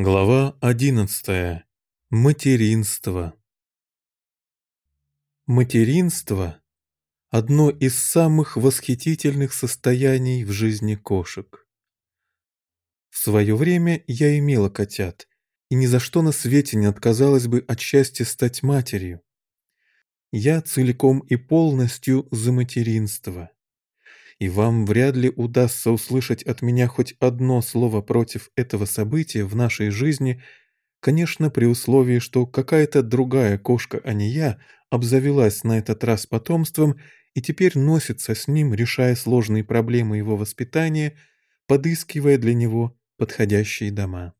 Глава одиннадцатая. Материнство. Материнство – одно из самых восхитительных состояний в жизни кошек. В свое время я имела котят, и ни за что на свете не отказалась бы от счастья стать матерью. Я целиком и полностью за материнство. И вам вряд ли удастся услышать от меня хоть одно слово против этого события в нашей жизни, конечно, при условии, что какая-то другая кошка, а не я, обзавелась на этот раз потомством и теперь носится с ним, решая сложные проблемы его воспитания, подыскивая для него подходящие дома.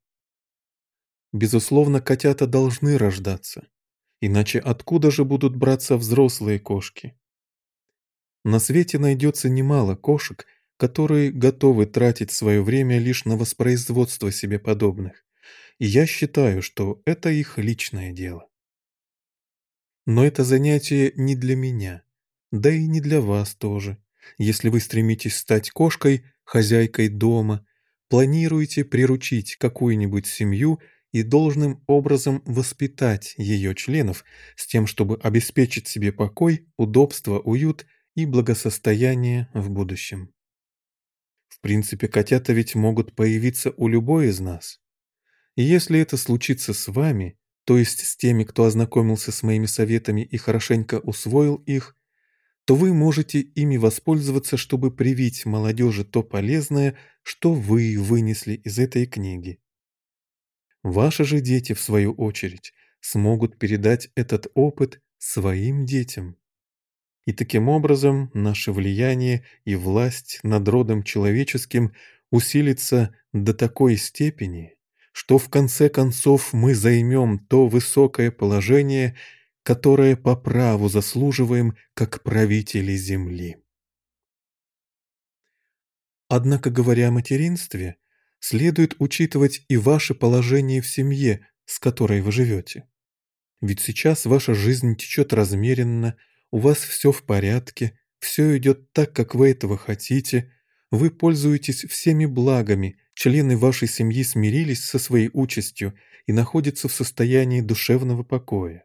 Безусловно, котята должны рождаться. Иначе откуда же будут браться взрослые кошки? На свете найдется немало кошек, которые готовы тратить свое время лишь на воспроизводство себе подобных. И я считаю, что это их личное дело. Но это занятие не для меня, да и не для вас тоже. Если вы стремитесь стать кошкой, хозяйкой дома, планируете приручить какую-нибудь семью и должным образом воспитать ее членов с тем, чтобы обеспечить себе покой, удобство, уют и благосостояние в будущем. В принципе, котята ведь могут появиться у любой из нас. И если это случится с вами, то есть с теми, кто ознакомился с моими советами и хорошенько усвоил их, то вы можете ими воспользоваться, чтобы привить молодежи то полезное, что вы вынесли из этой книги. Ваши же дети, в свою очередь, смогут передать этот опыт своим детям. И таким образом наше влияние и власть над родом человеческим усилится до такой степени, что в конце концов мы займем то высокое положение, которое по праву заслуживаем как правители Земли. Однако, говоря о материнстве, следует учитывать и ваше положение в семье, с которой вы живете. Ведь сейчас ваша жизнь течет размеренно, у вас все в порядке, все идет так, как вы этого хотите, вы пользуетесь всеми благами, члены вашей семьи смирились со своей участью и находятся в состоянии душевного покоя.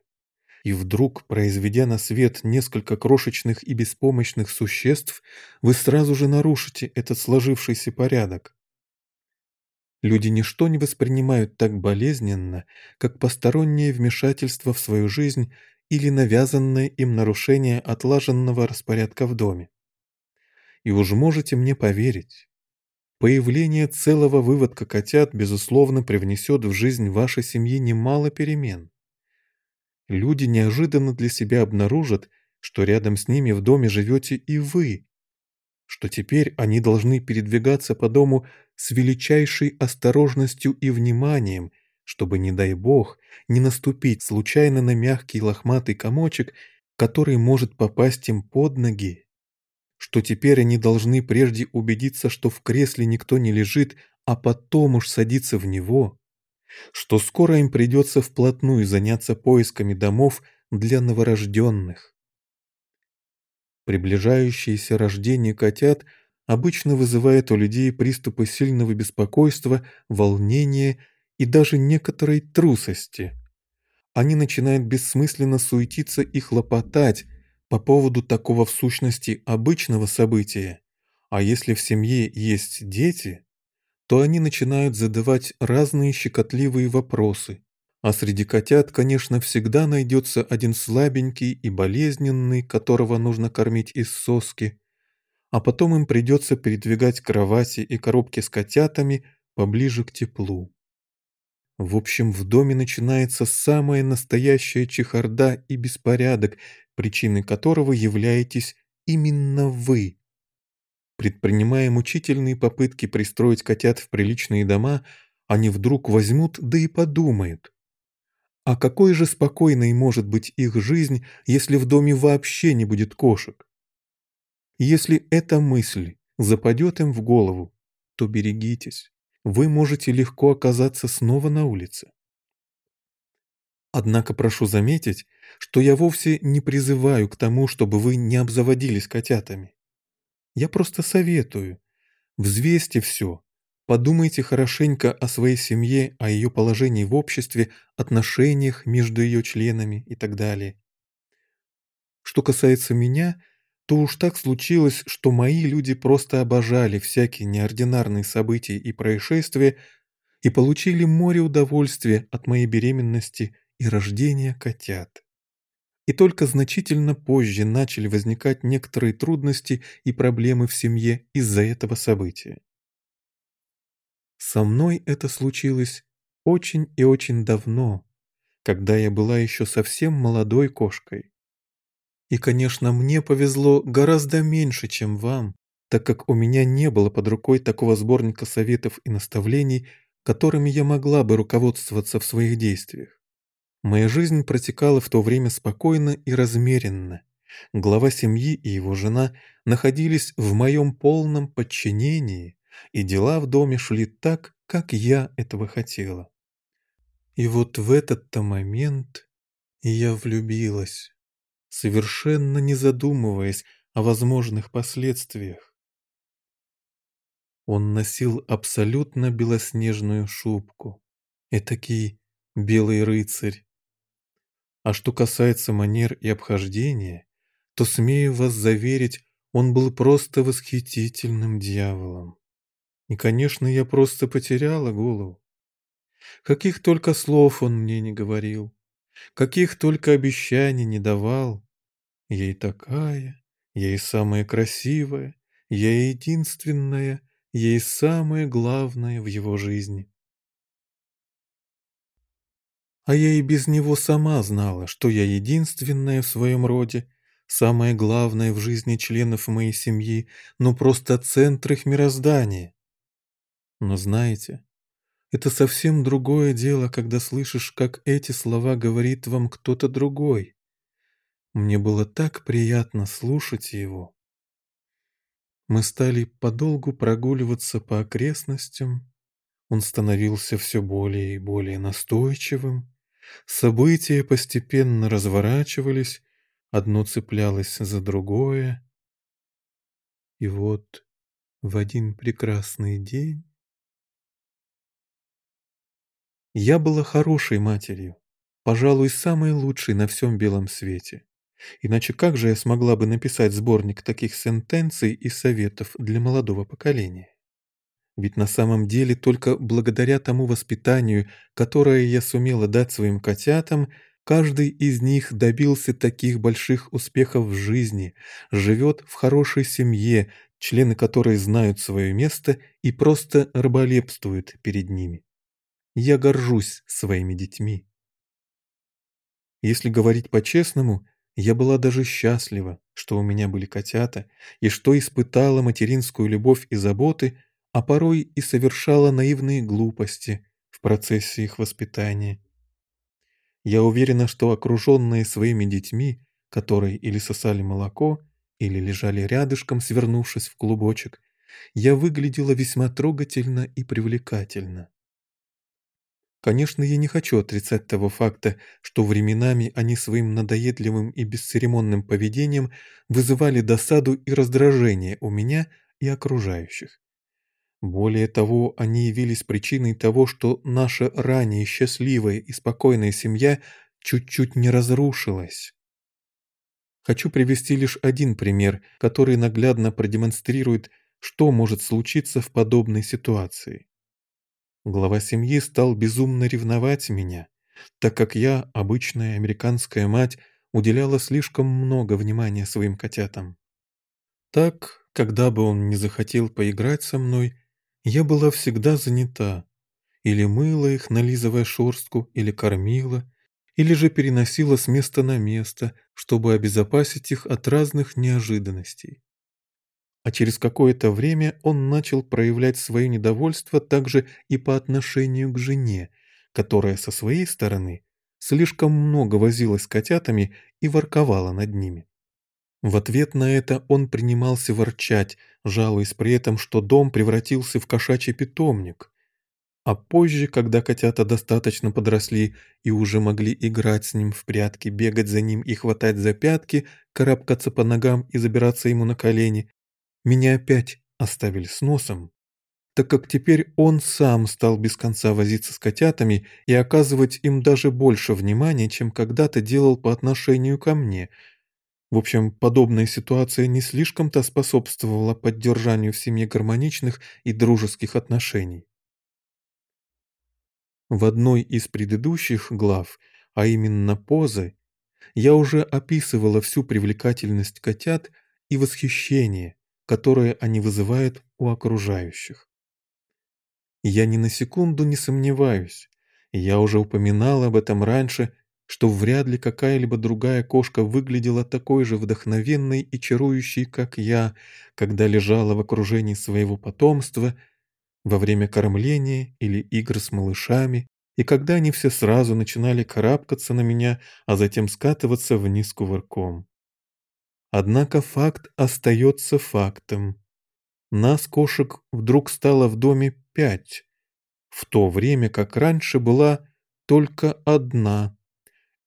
И вдруг, произведя на свет несколько крошечных и беспомощных существ, вы сразу же нарушите этот сложившийся порядок. Люди ничто не воспринимают так болезненно, как постороннее вмешательство в свою жизнь или навязанное им нарушение отлаженного распорядка в доме. И уж можете мне поверить, появление целого выводка котят, безусловно, привнесет в жизнь вашей семьи немало перемен. Люди неожиданно для себя обнаружат, что рядом с ними в доме живете и вы, что теперь они должны передвигаться по дому с величайшей осторожностью и вниманием – чтобы, не дай бог, не наступить случайно на мягкий лохматый комочек, который может попасть им под ноги. Что теперь они должны прежде убедиться, что в кресле никто не лежит, а потом уж садиться в него. Что скоро им придется вплотную заняться поисками домов для новорожденных. Приближающееся рождение котят обычно вызывает у людей приступы сильного беспокойства, волнения и даже некоторой трусости. Они начинают бессмысленно суетиться и хлопотать по поводу такого в сущности обычного события, а если в семье есть дети, то они начинают задавать разные щекотливые вопросы, а среди котят, конечно, всегда найдется один слабенький и болезненный, которого нужно кормить из соски, а потом им придется передвигать кровати и коробки с котятами поближе к теплу. В общем, в доме начинается самая настоящая чехарда и беспорядок, причиной которого являетесь именно вы. Предпринимая мучительные попытки пристроить котят в приличные дома, они вдруг возьмут, да и подумают. А какой же спокойной может быть их жизнь, если в доме вообще не будет кошек? Если эта мысль западет им в голову, то берегитесь вы можете легко оказаться снова на улице. Однако прошу заметить, что я вовсе не призываю к тому, чтобы вы не обзаводились котятами. Я просто советую. Взвесьте все, Подумайте хорошенько о своей семье, о ее положении в обществе, отношениях между ее членами и так далее. Что касается меня, то уж так случилось, что мои люди просто обожали всякие неординарные события и происшествия и получили море удовольствия от моей беременности и рождения котят. И только значительно позже начали возникать некоторые трудности и проблемы в семье из-за этого события. Со мной это случилось очень и очень давно, когда я была еще совсем молодой кошкой. И, конечно, мне повезло гораздо меньше, чем вам, так как у меня не было под рукой такого сборника советов и наставлений, которыми я могла бы руководствоваться в своих действиях. Моя жизнь протекала в то время спокойно и размеренно. Глава семьи и его жена находились в моем полном подчинении, и дела в доме шли так, как я этого хотела. И вот в этот-то момент я влюбилась, совершенно не задумываясь о возможных последствиях. Он носил абсолютно белоснежную шубку, этакий белый рыцарь. А что касается манер и обхождения, то, смею вас заверить, он был просто восхитительным дьяволом. И, конечно, я просто потеряла голову. Каких только слов он мне не говорил, каких только обещаний не давал. Я и такая, я и самая красивая, я и единственная, я и самое главное в его жизни. А я и без него сама знала, что я единственная в своем роде, самое главное в жизни членов моей семьи, но просто центр их мироздания. Но знаете, это совсем другое дело, когда слышишь, как эти слова говорит вам кто-то другой. Мне было так приятно слушать его. Мы стали подолгу прогуливаться по окрестностям. Он становился все более и более настойчивым. События постепенно разворачивались, одно цеплялось за другое. И вот в один прекрасный день Я была хорошей матерью, пожалуй, самой лучшей на всем белом свете. Иначе как же я смогла бы написать сборник таких сентенций и советов для молодого поколения? Ведь на самом деле только благодаря тому воспитанию, которое я сумела дать своим котятам, каждый из них добился таких больших успехов в жизни, живет в хорошей семье, члены которой знают свое место и просто раболепствуют перед ними. Я горжусь своими детьми. Если говорить по-честному, я была даже счастлива, что у меня были котята, и что испытала материнскую любовь и заботы, а порой и совершала наивные глупости в процессе их воспитания. Я уверена, что окруженные своими детьми, которые или сосали молоко, или лежали рядышком, свернувшись в клубочек, я выглядела весьма трогательно и привлекательно. Конечно, я не хочу отрицать того факта, что временами они своим надоедливым и бесцеремонным поведением вызывали досаду и раздражение у меня и окружающих. Более того, они явились причиной того, что наша ранее счастливая и спокойная семья чуть-чуть не разрушилась. Хочу привести лишь один пример, который наглядно продемонстрирует, что может случиться в подобной ситуации. Глава семьи стал безумно ревновать меня, так как я, обычная американская мать, уделяла слишком много внимания своим котятам. Так, когда бы он не захотел поиграть со мной, я была всегда занята. Или мыла их, нализывая шорстку, или кормила, или же переносила с места на место, чтобы обезопасить их от разных неожиданностей а через какое-то время он начал проявлять свое недовольство также и по отношению к жене, которая со своей стороны слишком много возилась с котятами и ворковала над ними. В ответ на это он принимался ворчать, жалуясь при этом, что дом превратился в кошачий питомник. А позже, когда котята достаточно подросли и уже могли играть с ним в прятки, бегать за ним и хватать за пятки, карабкаться по ногам и забираться ему на колени, меня опять оставили с носом. так как теперь он сам стал без конца возиться с котятами и оказывать им даже больше внимания, чем когда-то делал по отношению ко мне. В общем, подобная ситуация не слишком-то способствовала поддержанию в семье гармоничных и дружеских отношений. В одной из предыдущих глав, а именно позы, я уже описывала всю привлекательность котят и восхищение, которое они вызывают у окружающих. Я ни на секунду не сомневаюсь, я уже упоминал об этом раньше, что вряд ли какая-либо другая кошка выглядела такой же вдохновенной и чарующей, как я, когда лежала в окружении своего потомства во время кормления или игр с малышами, и когда они все сразу начинали карабкаться на меня, а затем скатываться вниз кувырком. Однако факт остается фактом. Нас, кошек, вдруг стало в доме пять, в то время как раньше была только одна.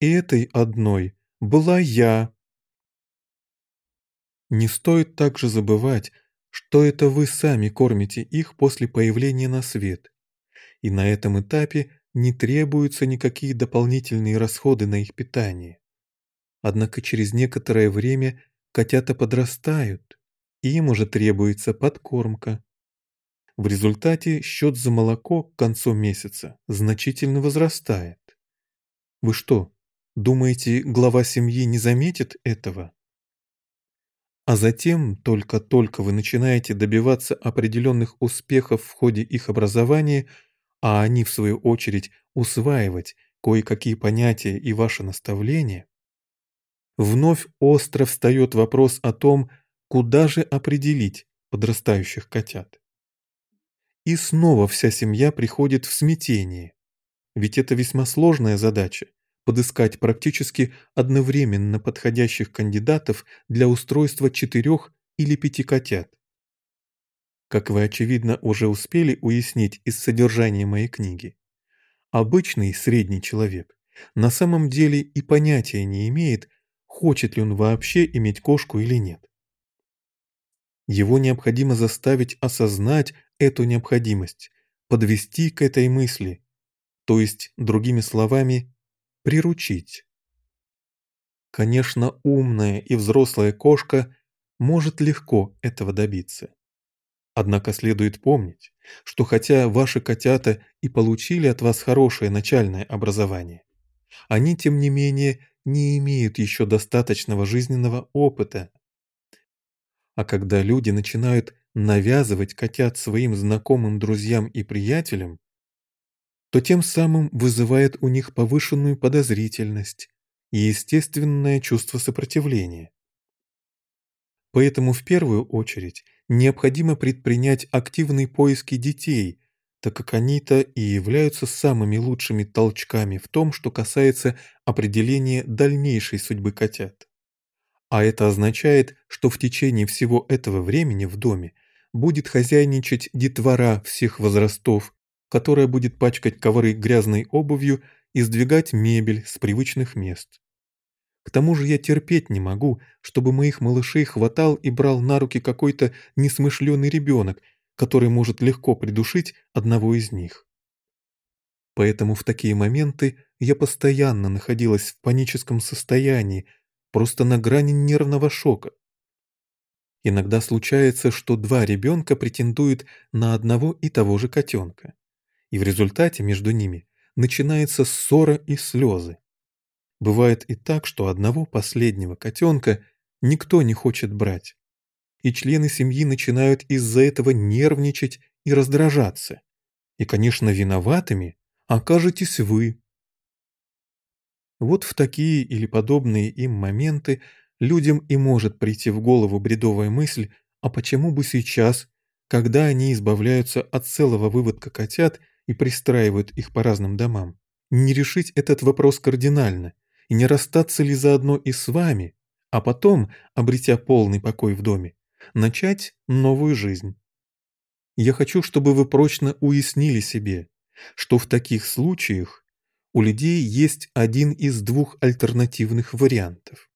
И этой одной была я. Не стоит также забывать, что это вы сами кормите их после появления на свет. И на этом этапе не требуются никакие дополнительные расходы на их питание. Однако через некоторое время котята подрастают, и им уже требуется подкормка. В результате счет за молоко к концу месяца значительно возрастает. Вы что, думаете, глава семьи не заметит этого? А затем, только-только вы начинаете добиваться определенных успехов в ходе их образования, а они, в свою очередь, усваивать кое-какие понятия и ваши наставления, вновь остро встает вопрос о том, куда же определить подрастающих котят. И снова вся семья приходит в смятение. Ведь это весьма сложная задача – подыскать практически одновременно подходящих кандидатов для устройства четырех или пяти котят. Как вы, очевидно, уже успели уяснить из содержания моей книги, обычный средний человек на самом деле и понятия не имеет, хочет ли он вообще иметь кошку или нет. Его необходимо заставить осознать эту необходимость, подвести к этой мысли, то есть, другими словами, приручить. Конечно, умная и взрослая кошка может легко этого добиться. Однако следует помнить, что хотя ваши котята и получили от вас хорошее начальное образование, они, тем не менее, не имеют еще достаточного жизненного опыта. А когда люди начинают навязывать котят своим знакомым друзьям и приятелям, то тем самым вызывает у них повышенную подозрительность и естественное чувство сопротивления. Поэтому в первую очередь необходимо предпринять активные поиски детей, так как они-то и являются самыми лучшими толчками в том, что касается определения дальнейшей судьбы котят. А это означает, что в течение всего этого времени в доме будет хозяйничать детвора всех возрастов, которая будет пачкать ковры грязной обувью и сдвигать мебель с привычных мест. К тому же я терпеть не могу, чтобы моих малышей хватал и брал на руки какой-то несмышленый ребенок, который может легко придушить одного из них. Поэтому в такие моменты я постоянно находилась в паническом состоянии, просто на грани нервного шока. Иногда случается, что два ребенка претендуют на одного и того же котенка. И в результате между ними начинается ссора и слезы. Бывает и так, что одного последнего котенка никто не хочет брать. И члены семьи начинают из-за этого нервничать и раздражаться. И, конечно, виноватыми окажетесь вы. Вот в такие или подобные им моменты людям и может прийти в голову бредовая мысль, а почему бы сейчас, когда они избавляются от целого выводка котят и пристраивают их по разным домам, не решить этот вопрос кардинально и не расстаться ли заодно и с вами, а потом, обретя полный покой в доме, начать новую жизнь. Я хочу, чтобы вы прочно уяснили себе, что в таких случаях у людей есть один из двух альтернативных вариантов.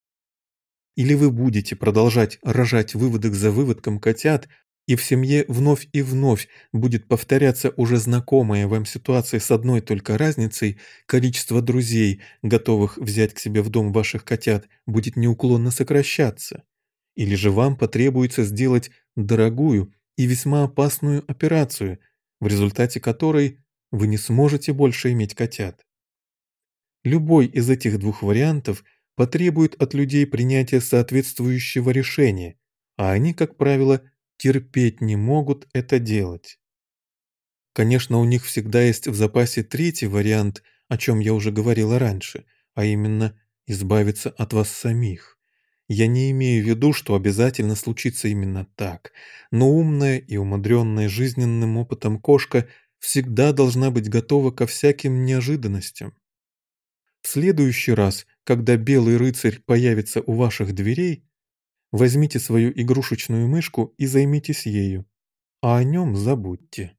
Или вы будете продолжать рожать выводок за выводком котят и в семье вновь и вновь будет повторяться уже знакомая вам ситуация с одной только разницей, количество друзей, готовых взять к себе в дом ваших котят, будет неуклонно сокращаться. Или же вам потребуется сделать дорогую и весьма опасную операцию, в результате которой вы не сможете больше иметь котят. Любой из этих двух вариантов потребует от людей принятия соответствующего решения, а они, как правило, терпеть не могут это делать. Конечно, у них всегда есть в запасе третий вариант, о чем я уже говорила раньше, а именно избавиться от вас самих. Я не имею в виду, что обязательно случится именно так, но умная и умудренная жизненным опытом кошка всегда должна быть готова ко всяким неожиданностям. В следующий раз, когда белый рыцарь появится у ваших дверей, возьмите свою игрушечную мышку и займитесь ею, а о нем забудьте.